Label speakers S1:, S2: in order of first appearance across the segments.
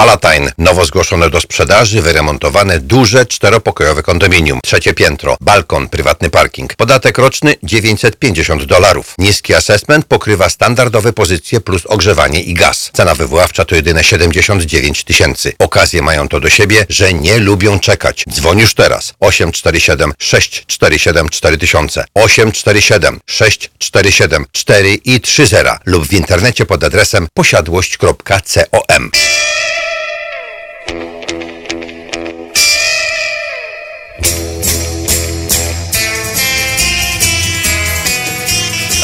S1: Palatine, nowo zgłoszone do sprzedaży, wyremontowane, duże, czteropokojowe kondominium. Trzecie piętro, balkon, prywatny parking. Podatek roczny 950 dolarów. Niski assessment pokrywa standardowe pozycje plus ogrzewanie i gaz. Cena wywoławcza to jedyne 79 tysięcy. Okazje mają to do siebie, że nie lubią czekać. Dzwoń już teraz. 847 647 4000 847 647 4 i 30 lub w internecie pod adresem posiadłość.com.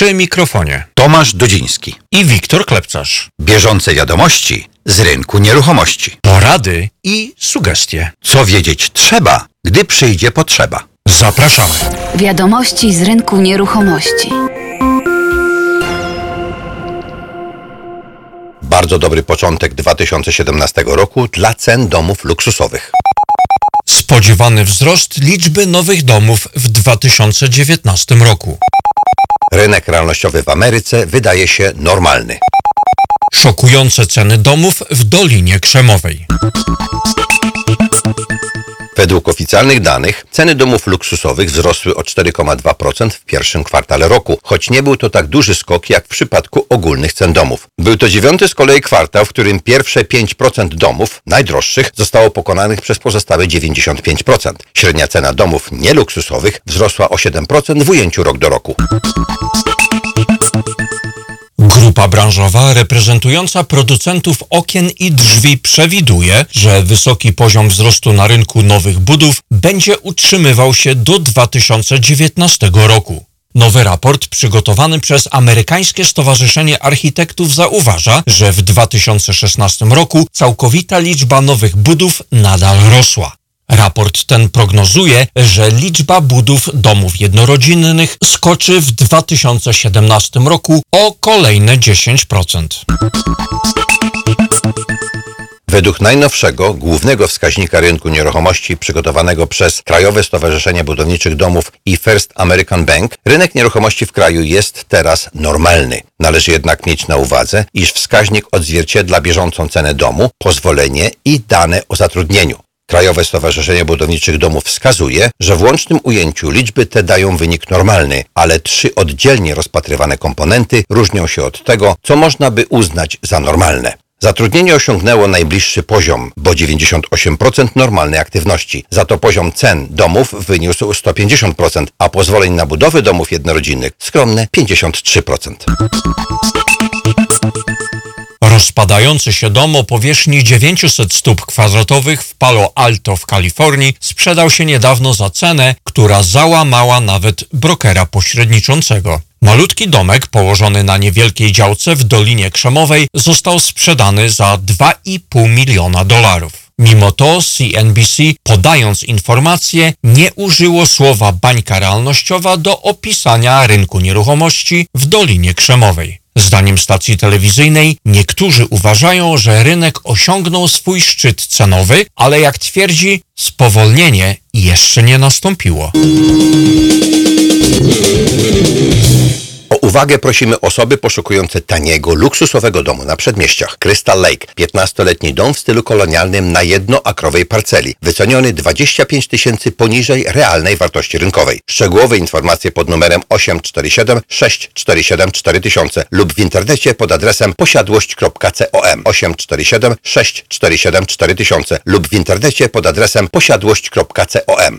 S2: Przy mikrofonie
S1: Tomasz Dudziński.
S2: i Wiktor Klepcarz.
S1: Bieżące wiadomości z rynku nieruchomości.
S2: Porady i sugestie.
S1: Co wiedzieć trzeba, gdy przyjdzie potrzeba.
S2: Zapraszamy.
S3: Wiadomości z rynku nieruchomości.
S1: Bardzo dobry początek 2017 roku dla cen domów luksusowych.
S2: Spodziewany wzrost liczby nowych domów w 2019 roku.
S1: Rynek realnościowy w Ameryce wydaje się normalny.
S2: Szokujące ceny domów w Dolinie Krzemowej.
S1: Według oficjalnych danych ceny domów luksusowych wzrosły o 4,2% w pierwszym kwartale roku, choć nie był to tak duży skok jak w przypadku ogólnych cen domów. Był to dziewiąty z kolei kwartał, w którym pierwsze 5% domów najdroższych zostało pokonanych przez pozostałe 95%. Średnia cena domów nieluksusowych wzrosła o 7% w ujęciu rok do roku.
S2: Grupa branżowa reprezentująca producentów okien i drzwi przewiduje, że wysoki poziom wzrostu na rynku nowych budów będzie utrzymywał się do 2019 roku. Nowy raport przygotowany przez Amerykańskie Stowarzyszenie Architektów zauważa, że w 2016 roku całkowita liczba nowych budów nadal rosła. Raport ten prognozuje, że liczba budów domów jednorodzinnych skoczy w 2017 roku o kolejne 10%.
S1: Według najnowszego, głównego wskaźnika rynku nieruchomości przygotowanego przez Krajowe Stowarzyszenie Budowniczych Domów i First American Bank, rynek nieruchomości w kraju jest teraz normalny. Należy jednak mieć na uwadze, iż wskaźnik odzwierciedla bieżącą cenę domu, pozwolenie i dane o zatrudnieniu. Krajowe Stowarzyszenie Budowniczych Domów wskazuje, że w łącznym ujęciu liczby te dają wynik normalny, ale trzy oddzielnie rozpatrywane komponenty różnią się od tego, co można by uznać za normalne. Zatrudnienie osiągnęło najbliższy poziom, bo 98% normalnej aktywności. Za to poziom cen domów wyniósł 150%, a pozwoleń na budowę domów jednorodzinnych skromne 53%.
S2: Rozpadający się dom o powierzchni 900 stóp kwadratowych w Palo Alto w Kalifornii sprzedał się niedawno za cenę, która załamała nawet brokera pośredniczącego. Malutki domek położony na niewielkiej działce w Dolinie Krzemowej został sprzedany za 2,5 miliona dolarów. Mimo to CNBC, podając informacje, nie użyło słowa bańka realnościowa do opisania rynku nieruchomości w Dolinie Krzemowej. Zdaniem stacji telewizyjnej niektórzy uważają, że rynek osiągnął swój szczyt cenowy, ale jak twierdzi, spowolnienie jeszcze nie nastąpiło.
S1: Uwagę prosimy osoby poszukujące taniego, luksusowego domu na przedmieściach. Crystal Lake, 15-letni dom w stylu kolonialnym na jednoakrowej parceli, wyceniony 25 tysięcy poniżej realnej wartości rynkowej. Szczegółowe informacje pod numerem 847 647 4000 lub w internecie pod adresem posiadłość.com 847 647 4000 lub w internecie pod adresem posiadłość.com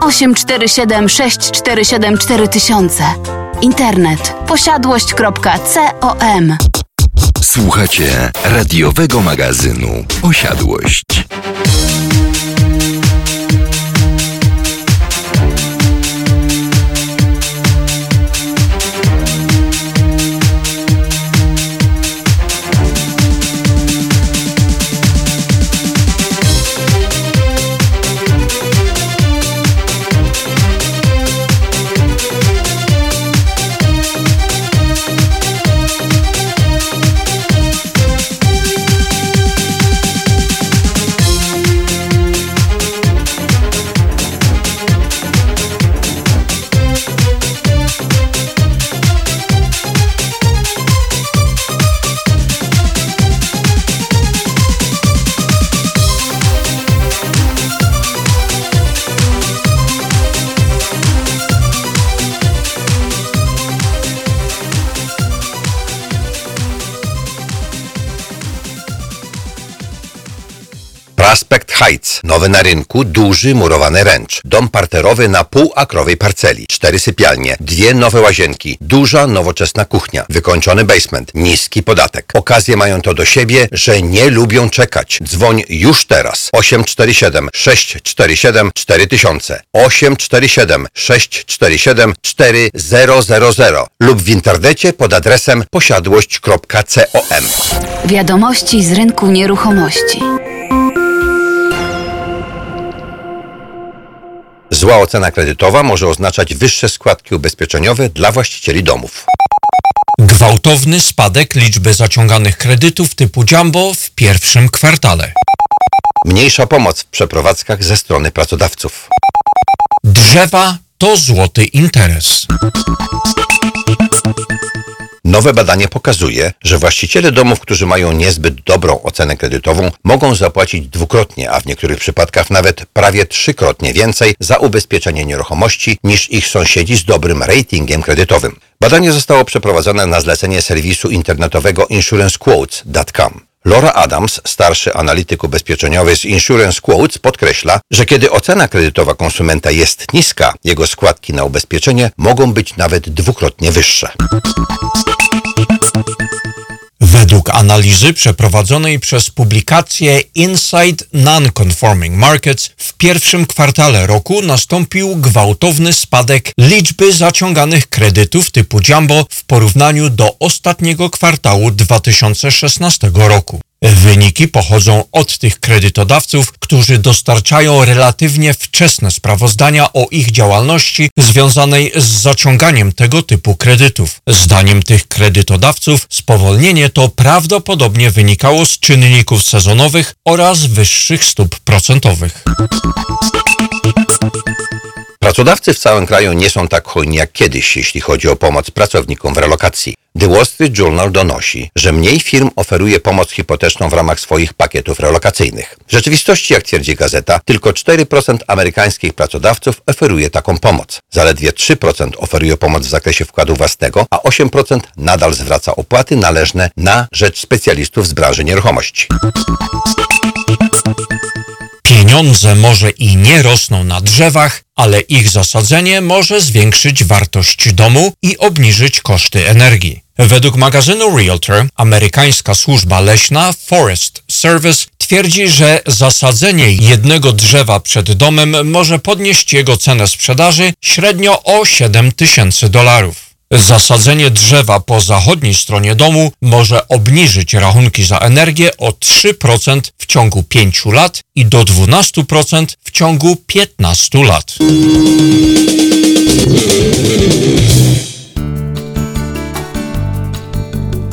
S3: 847 647 4000. Internet posiadłość.com
S4: Słuchacie radiowego magazynu Posiadłość.
S1: Heights, nowy na rynku, duży murowany ręcz. Dom parterowy na półakrowej parceli. Cztery sypialnie, dwie nowe łazienki, duża, nowoczesna kuchnia, wykończony basement, niski podatek. Okazje mają to do siebie, że nie lubią czekać. Dzwoń już teraz. 847 647 4000 847 647 4000 lub w internecie pod adresem posiadłość.com.
S3: Wiadomości z rynku nieruchomości.
S1: Zła ocena kredytowa może oznaczać wyższe składki ubezpieczeniowe dla właścicieli domów.
S2: Gwałtowny spadek liczby zaciąganych kredytów typu jumbo w pierwszym kwartale.
S1: Mniejsza pomoc w przeprowadzkach ze strony pracodawców.
S2: Drzewa to złoty interes.
S1: Nowe badanie pokazuje, że właściciele domów, którzy mają niezbyt dobrą ocenę kredytową, mogą zapłacić dwukrotnie, a w niektórych przypadkach nawet prawie trzykrotnie więcej za ubezpieczenie nieruchomości niż ich sąsiedzi z dobrym ratingiem kredytowym. Badanie zostało przeprowadzone na zlecenie serwisu internetowego insurancequotes.com. Laura Adams, starszy analityk ubezpieczeniowy z Insurance Quotes, podkreśla, że kiedy ocena kredytowa konsumenta jest niska, jego składki na ubezpieczenie mogą być nawet dwukrotnie wyższe.
S2: Analizy przeprowadzonej przez publikację Inside Non-Conforming Markets w pierwszym kwartale roku nastąpił gwałtowny spadek liczby zaciąganych kredytów typu jumbo w porównaniu do ostatniego kwartału 2016 roku. Wyniki pochodzą od tych kredytodawców, którzy dostarczają relatywnie wczesne sprawozdania o ich działalności związanej z zaciąganiem tego typu kredytów. Zdaniem tych kredytodawców spowolnienie to prawdopodobnie wynikało z czynników sezonowych oraz wyższych stóp procentowych.
S1: Pracodawcy w całym kraju nie są tak hojni jak kiedyś, jeśli chodzi o pomoc pracownikom w relokacji. The Wall Street Journal donosi, że mniej firm oferuje pomoc hipoteczną w ramach swoich pakietów relokacyjnych. W rzeczywistości, jak twierdzi gazeta, tylko 4% amerykańskich pracodawców oferuje taką pomoc. Zaledwie 3% oferuje pomoc w zakresie wkładu własnego, a 8% nadal zwraca opłaty należne na rzecz specjalistów z branży nieruchomości.
S2: Pieniądze może i nie rosną na drzewach, ale ich zasadzenie może zwiększyć wartość domu i obniżyć koszty energii. Według magazynu Realtor, amerykańska służba leśna Forest Service twierdzi, że zasadzenie jednego drzewa przed domem może podnieść jego cenę sprzedaży średnio o 7 tysięcy dolarów. Zasadzenie drzewa po zachodniej stronie domu może obniżyć rachunki za energię o 3% w ciągu 5 lat i do 12% w ciągu 15 lat.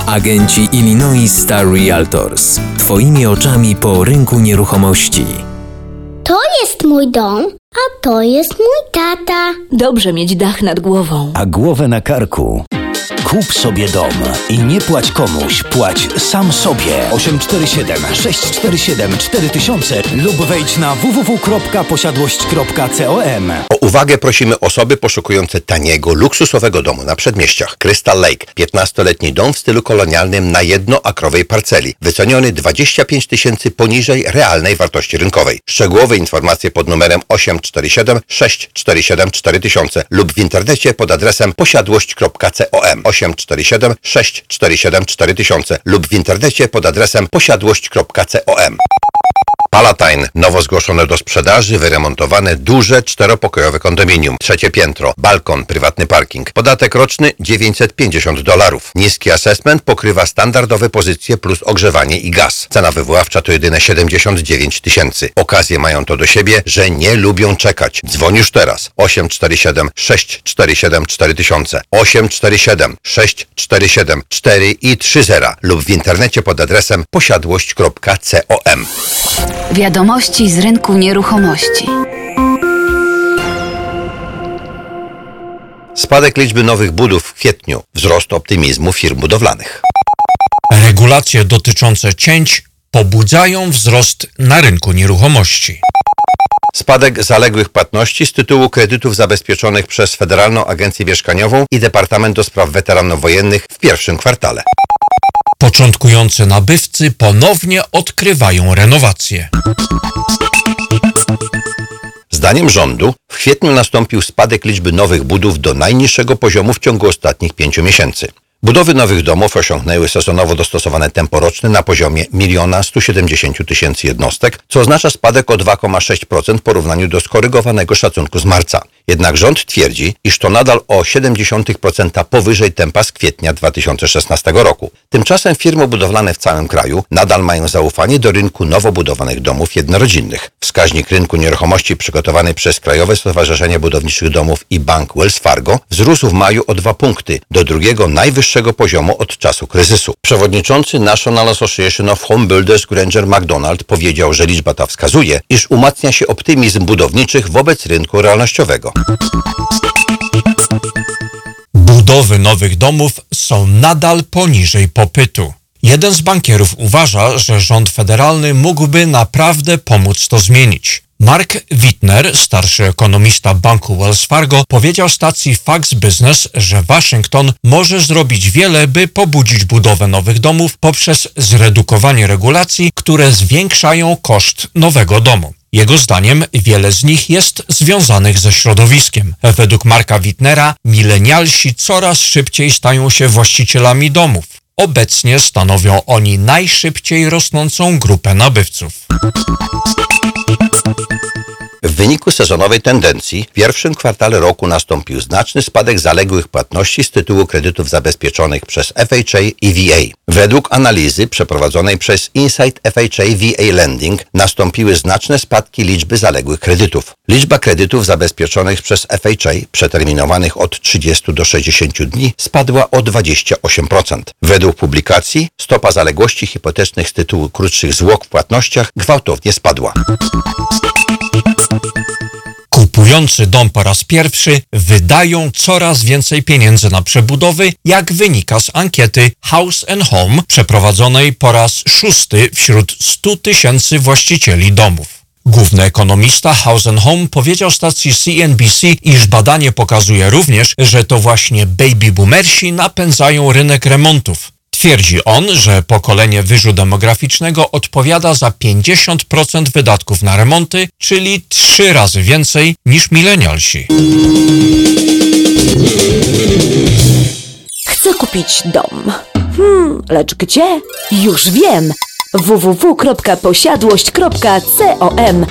S5: Agenci Illinois Star Realtors. Twoimi oczami po rynku nieruchomości.
S6: To jest mój dom, a to jest mój tata.
S7: Dobrze mieć dach nad głową.
S8: a głowę na karku. Kup sobie dom i nie płać komuś, płać sam sobie. 847 647 4000 lub wejdź na www.posiadłość.com.
S1: O uwagę prosimy osoby poszukujące taniego, luksusowego domu na przedmieściach. Crystal Lake, 15-letni dom w stylu kolonialnym na jednoakrowej parceli, wyceniony 25 tysięcy poniżej realnej wartości rynkowej. Szczegółowe informacje pod numerem 847 647 4000 lub w internecie pod adresem posiadłość.com 847 647 4000 lub w internecie pod adresem posiadłość.com Palatine, nowo zgłoszone do sprzedaży, wyremontowane, duże, czteropokojowe kondominium. Trzecie piętro, balkon, prywatny parking. Podatek roczny 950 dolarów. Niski assessment pokrywa standardowe pozycje plus ogrzewanie i gaz. Cena wywoławcza to jedyne 79 tysięcy. Okazje mają to do siebie, że nie lubią czekać. Dzwoń już teraz. 847 647 4000 847 647 4 i 30 lub w internecie pod adresem posiadłość.com.
S3: Wiadomości z rynku nieruchomości.
S1: Spadek liczby nowych budów w kwietniu, wzrost optymizmu firm budowlanych.
S2: Regulacje dotyczące cięć pobudzają wzrost na rynku nieruchomości.
S1: Spadek zaległych płatności z tytułu kredytów zabezpieczonych przez Federalną Agencję Mieszkaniową i Departament do Spraw Weteranów Wojennych w pierwszym kwartale.
S2: Początkujący nabywcy ponownie odkrywają renowacje.
S1: Zdaniem rządu w kwietniu nastąpił spadek liczby nowych budów do najniższego poziomu w ciągu ostatnich pięciu miesięcy. Budowy nowych domów osiągnęły sezonowo dostosowane tempo roczne na poziomie 1 170 tysięcy jednostek, co oznacza spadek o 2,6% w porównaniu do skorygowanego szacunku z marca. Jednak rząd twierdzi, iż to nadal o 0,7% powyżej tempa z kwietnia 2016 roku. Tymczasem firmy budowlane w całym kraju nadal mają zaufanie do rynku nowo budowanych domów jednorodzinnych. Wskaźnik rynku nieruchomości przygotowany przez Krajowe Stowarzyszenie Budowniczych Domów i Bank Wells Fargo wzrósł w maju o 2 punkty do drugiego najwyższego poziomu od czasu kryzysu. Przewodniczący National Association of Home Builders Granger McDonald powiedział, że liczba ta wskazuje, iż umacnia się optymizm budowniczych wobec rynku realnościowego.
S2: Budowy nowych domów są nadal poniżej popytu. Jeden z bankierów uważa, że rząd federalny mógłby naprawdę pomóc to zmienić. Mark Wittner, starszy ekonomista banku Wells Fargo, powiedział stacji Fox Business, że Waszyngton może zrobić wiele, by pobudzić budowę nowych domów poprzez zredukowanie regulacji, które zwiększają koszt nowego domu. Jego zdaniem wiele z nich jest związanych ze środowiskiem. Według Marka Wittnera milenialsi coraz szybciej stają się właścicielami domów. Obecnie stanowią oni najszybciej rosnącą grupę nabywców.
S1: W wyniku sezonowej tendencji w pierwszym kwartale roku nastąpił znaczny spadek zaległych płatności z tytułu kredytów zabezpieczonych przez FHA i VA. Według analizy przeprowadzonej przez Insight FHA VA Lending nastąpiły znaczne spadki liczby zaległych kredytów. Liczba kredytów zabezpieczonych przez FHA przeterminowanych od 30 do 60 dni spadła o 28%. Według publikacji stopa zaległości hipotecznych z tytułu krótszych zwłok w płatnościach gwałtownie spadła.
S2: Kupujący dom po raz pierwszy wydają coraz więcej pieniędzy na przebudowy, jak wynika z ankiety House and Home przeprowadzonej po raz szósty wśród 100 tysięcy właścicieli domów. Główny ekonomista House and Home powiedział stacji CNBC, iż badanie pokazuje również, że to właśnie baby boomersi napędzają rynek remontów. Twierdzi on, że pokolenie wyżu demograficznego odpowiada za 50% wydatków na remonty, czyli trzy razy więcej niż milenialsi.
S7: Chcę kupić dom. Hmm, lecz gdzie? Już wiem. www.posiadłość.com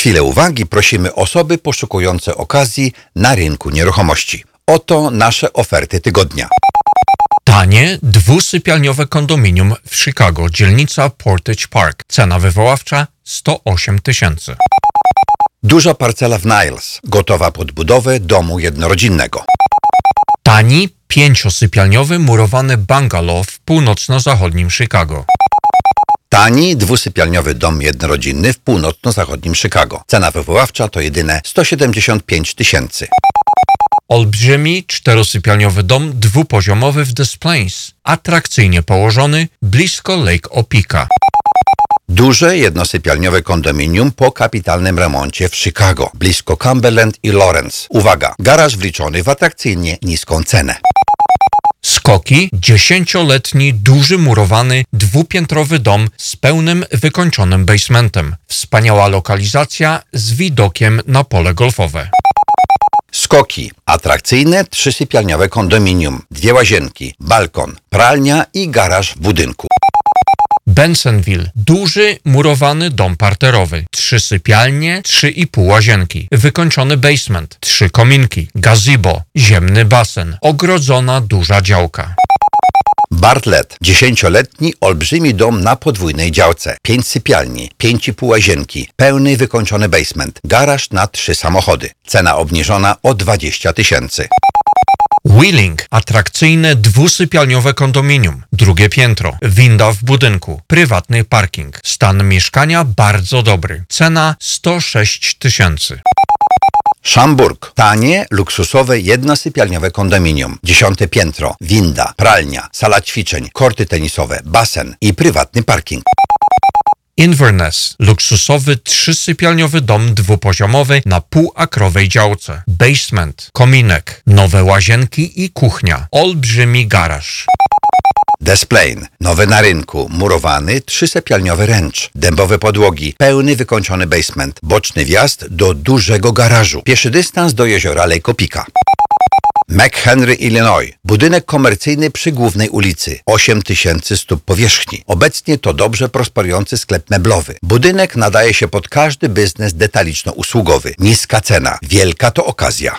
S1: chwilę uwagi prosimy osoby poszukujące okazji na rynku nieruchomości. Oto nasze oferty tygodnia.
S2: Tanie, dwusypialniowe kondominium w Chicago, dzielnica Portage Park. Cena wywoławcza 108 tysięcy.
S1: Duża parcela w Niles, gotowa pod budowę domu jednorodzinnego.
S2: Tani, pięciosypialniowy murowany bungalow w północno-zachodnim Chicago.
S1: Tani, dwusypialniowy dom jednorodzinny w północno-zachodnim Chicago. Cena wywoławcza to jedyne 175 tysięcy.
S2: Olbrzymi, czterosypialniowy dom dwupoziomowy w Des Plaines. Atrakcyjnie położony, blisko Lake Opika.
S1: Duże jednosypialniowe kondominium po kapitalnym remoncie w Chicago, blisko Cumberland i Lawrence. Uwaga, garaż wliczony w atrakcyjnie niską cenę.
S2: Skoki, dziesięcioletni, duży murowany, dwupiętrowy dom z pełnym wykończonym basementem. Wspaniała lokalizacja z widokiem na pole golfowe.
S1: Skoki. Atrakcyjne trzysypialniowe kondominium. Dwie łazienki, balkon, pralnia i garaż w budynku.
S2: Bensonville. Duży, murowany dom parterowy. Trzy sypialnie, trzy i pół łazienki. Wykończony basement. Trzy kominki. Gazebo. Ziemny basen. Ogrodzona duża działka.
S1: Bartlett. Dziesięcioletni, olbrzymi dom na podwójnej działce. Pięć sypialni, pięć i pół łazienki, pełny wykończony basement, garaż na trzy samochody. Cena obniżona o 20 tysięcy.
S2: Wheeling. Atrakcyjne dwusypialniowe kondominium. Drugie piętro. Winda w budynku. Prywatny parking. Stan mieszkania bardzo dobry. Cena 106 tysięcy.
S1: Szamburg. Tanie, luksusowe, jednosypialniowe kondominium. Dziesiąte piętro, winda, pralnia, sala ćwiczeń, korty tenisowe, basen i prywatny parking.
S2: Inverness. Luksusowy trzysypialniowy dom dwupoziomowy na półakrowej działce. Basement. Kominek. Nowe łazienki i kuchnia. Olbrzymi garaż.
S1: Desplain. Nowe na rynku, murowany, trzysypialniowy ręcz, dębowe podłogi, pełny wykończony basement, boczny wjazd do dużego garażu, pieszy dystans do jeziora Lake Opika. McHenry, Illinois. Budynek komercyjny przy głównej ulicy. 8 tysięcy stóp powierzchni. Obecnie to dobrze prosperujący sklep meblowy. Budynek nadaje się pod każdy biznes detaliczno-usługowy. Niska cena. Wielka to okazja.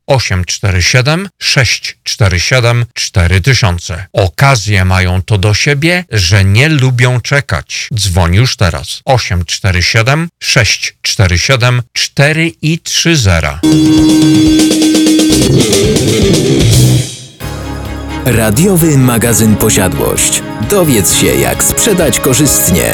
S2: 847 647 4000. Okazje mają to do siebie, że nie lubią czekać. Dzwoń już teraz. 847 647 4 i 30.
S5: Radiowy magazyn Posiadłość. Dowiedz się, jak sprzedać korzystnie.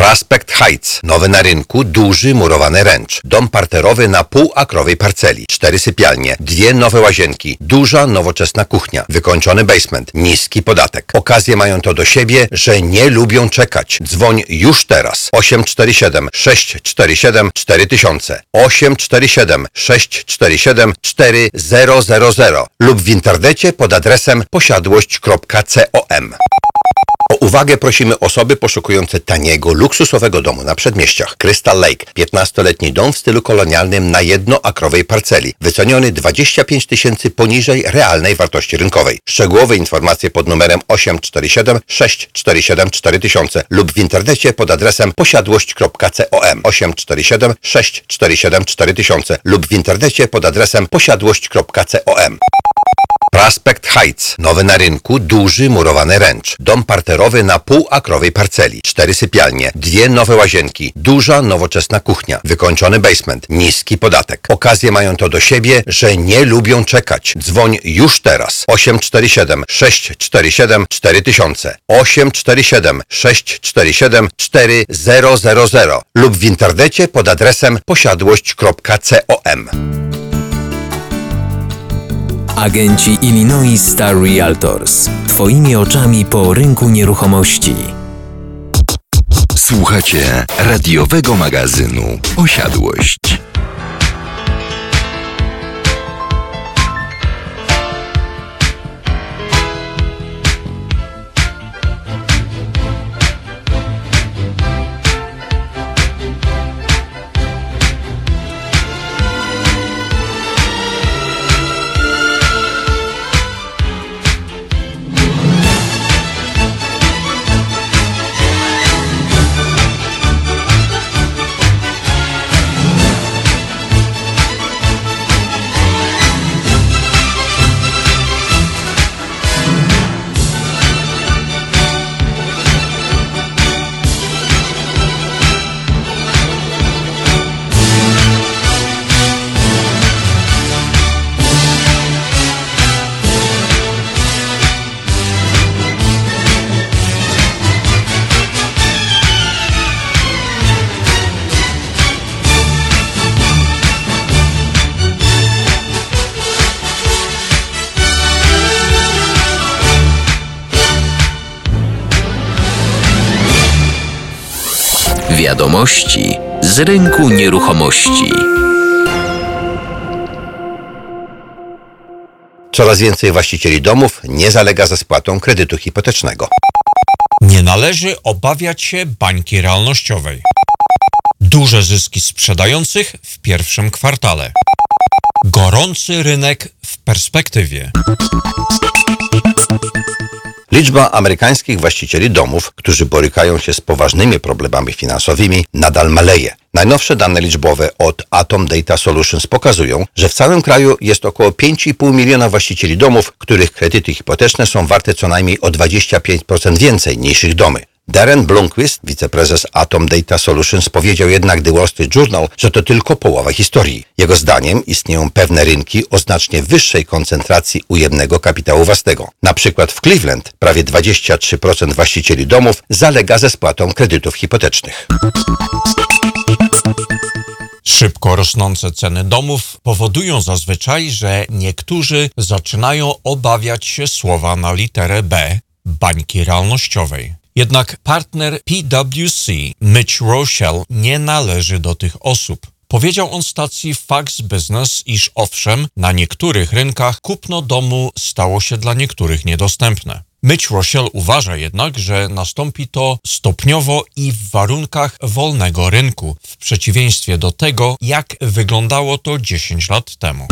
S1: Prospect Heights, nowy na rynku, duży murowany ręcz. Dom parterowy na półakrowej parceli. Cztery sypialnie, dwie nowe łazienki, duża, nowoczesna kuchnia, wykończony basement, niski podatek. Okazje mają to do siebie, że nie lubią czekać. Dzwoń już teraz. 847 647 4000 847 647 4000 lub w internecie pod adresem posiadłość.com. Uwagę prosimy osoby poszukujące taniego, luksusowego domu na przedmieściach. Crystal Lake, 15-letni dom w stylu kolonialnym na jednoakrowej parceli, wyceniony 25 tysięcy poniżej realnej wartości rynkowej. Szczegółowe informacje pod numerem 847 647 4000 lub w internecie pod adresem posiadłość.com 847 647 4000 lub w internecie pod adresem posiadłość.com. Prospect Heights, nowy na rynku, duży murowany ręcz. Dom parterowy na półakrowej parceli. Cztery sypialnie, dwie nowe łazienki, duża, nowoczesna kuchnia, wykończony basement, niski podatek. Okazje mają to do siebie, że nie lubią czekać. Dzwoń już teraz. 847 647 4000 847 647 4000 lub w internecie pod adresem posiadłość.com.
S5: Agenci Illinois Star Realtors. Twoimi oczami po rynku nieruchomości.
S4: Słuchacie radiowego magazynu Posiadłość.
S5: Wiadomości z rynku nieruchomości.
S1: Coraz więcej właścicieli domów nie zalega ze spłatą kredytu hipotecznego.
S2: Nie należy obawiać się bańki realnościowej. Duże zyski sprzedających w pierwszym kwartale. Gorący rynek w perspektywie.
S1: Liczba amerykańskich właścicieli domów, którzy borykają się z poważnymi problemami finansowymi, nadal maleje. Najnowsze dane liczbowe od Atom Data Solutions pokazują, że w całym kraju jest około 5,5 miliona właścicieli domów, których kredyty hipoteczne są warte co najmniej o 25% więcej niż ich domy. Darren Blomqvist, wiceprezes Atom Data Solutions, powiedział jednak The Wall Street Journal, że to tylko połowa historii. Jego zdaniem istnieją pewne rynki o znacznie wyższej koncentracji ujemnego kapitału własnego. Na przykład w Cleveland prawie 23% właścicieli domów zalega ze spłatą kredytów hipotecznych.
S2: Szybko rosnące ceny domów powodują zazwyczaj, że niektórzy zaczynają obawiać się słowa na literę B bańki realnościowej. Jednak partner PwC Mitch Rochelle nie należy do tych osób. Powiedział on stacji Fox Business, iż owszem, na niektórych rynkach kupno domu stało się dla niektórych niedostępne. Mitch Rochelle uważa jednak, że nastąpi to stopniowo i w warunkach wolnego rynku, w przeciwieństwie do tego, jak wyglądało to 10 lat temu.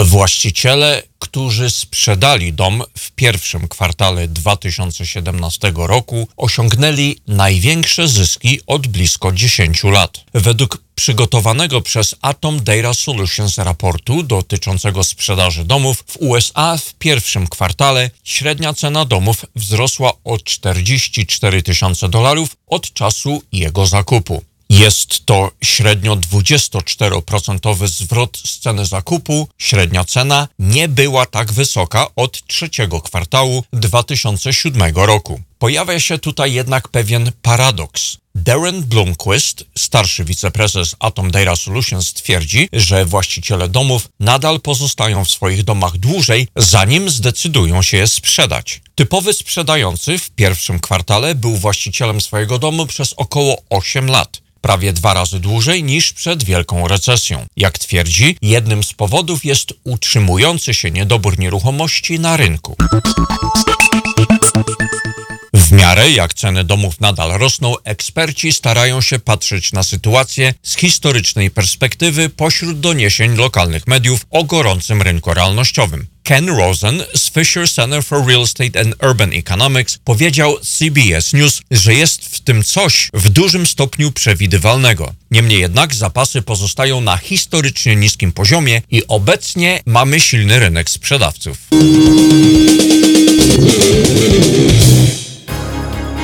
S2: Właściciele, którzy sprzedali dom w pierwszym kwartale 2017 roku, osiągnęli największe zyski od blisko 10 lat. Według przygotowanego przez Atom Data Solutions raportu dotyczącego sprzedaży domów w USA w pierwszym kwartale średnia cena domów wzrosła o 44 tysiące dolarów od czasu jego zakupu. Jest to średnio 24% zwrot z ceny zakupu. Średnia cena nie była tak wysoka od trzeciego kwartału 2007 roku. Pojawia się tutaj jednak pewien paradoks. Darren Blomquist, starszy wiceprezes Atom Data Solutions, twierdzi, że właściciele domów nadal pozostają w swoich domach dłużej, zanim zdecydują się je sprzedać. Typowy sprzedający w pierwszym kwartale był właścicielem swojego domu przez około 8 lat prawie dwa razy dłużej niż przed wielką recesją. Jak twierdzi, jednym z powodów jest utrzymujący się niedobór nieruchomości na rynku. Miarę jak ceny domów nadal rosną, eksperci starają się patrzeć na sytuację z historycznej perspektywy pośród doniesień lokalnych mediów o gorącym rynku realnościowym. Ken Rosen z Fisher Center for Real Estate and Urban Economics powiedział CBS News, że jest w tym coś w dużym stopniu przewidywalnego. Niemniej jednak zapasy pozostają na historycznie niskim poziomie i obecnie mamy silny rynek sprzedawców.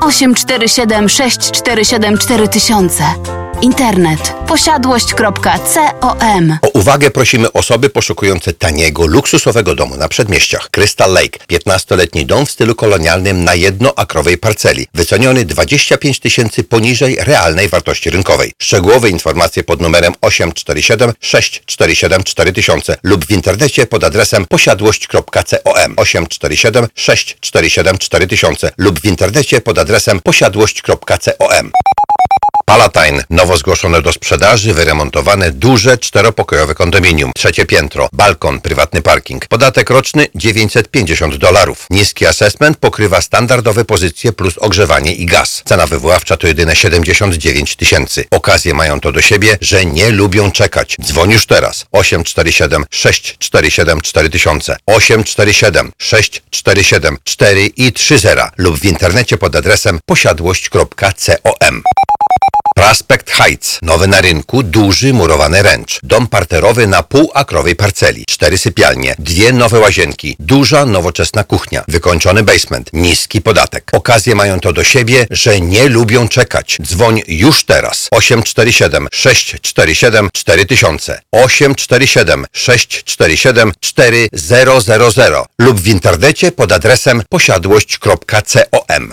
S3: 847 647 4000 Internet. posiadłość.com
S1: O uwagę prosimy osoby poszukujące taniego, luksusowego domu na przedmieściach. Crystal Lake, 15-letni dom w stylu kolonialnym na jednoakrowej parceli, wyceniony 25 tysięcy poniżej realnej wartości rynkowej. Szczegółowe informacje pod numerem 847 647 4000 lub w internecie pod adresem posiadłość.com 847 647 4000 lub w internecie pod adresem posiadłość.com Palatine, nowo zgłoszone do sprzedaży, wyremontowane, duże, czteropokojowe kondominium. Trzecie piętro, balkon, prywatny parking. Podatek roczny 950 dolarów. Niski assessment pokrywa standardowe pozycje plus ogrzewanie i gaz. Cena wywoławcza to jedyne 79 tysięcy. Okazje mają to do siebie, że nie lubią czekać. Dzwoń już teraz. 847 647 4000 847 647 4 i 30 lub w internecie pod adresem posiadłość.com. Prospect Heights. Nowy na rynku, duży murowany ręcz. Dom parterowy na półakrowej parceli. Cztery sypialnie, dwie nowe łazienki, duża, nowoczesna kuchnia, wykończony basement, niski podatek. Okazje mają to do siebie, że nie lubią czekać. Dzwoń już teraz. 847 647 4000 847 647 4000 lub w internecie pod adresem posiadłość.com.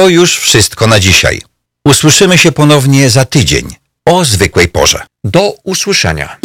S1: To już wszystko na dzisiaj. Usłyszymy się ponownie za tydzień o zwykłej porze.
S2: Do usłyszenia.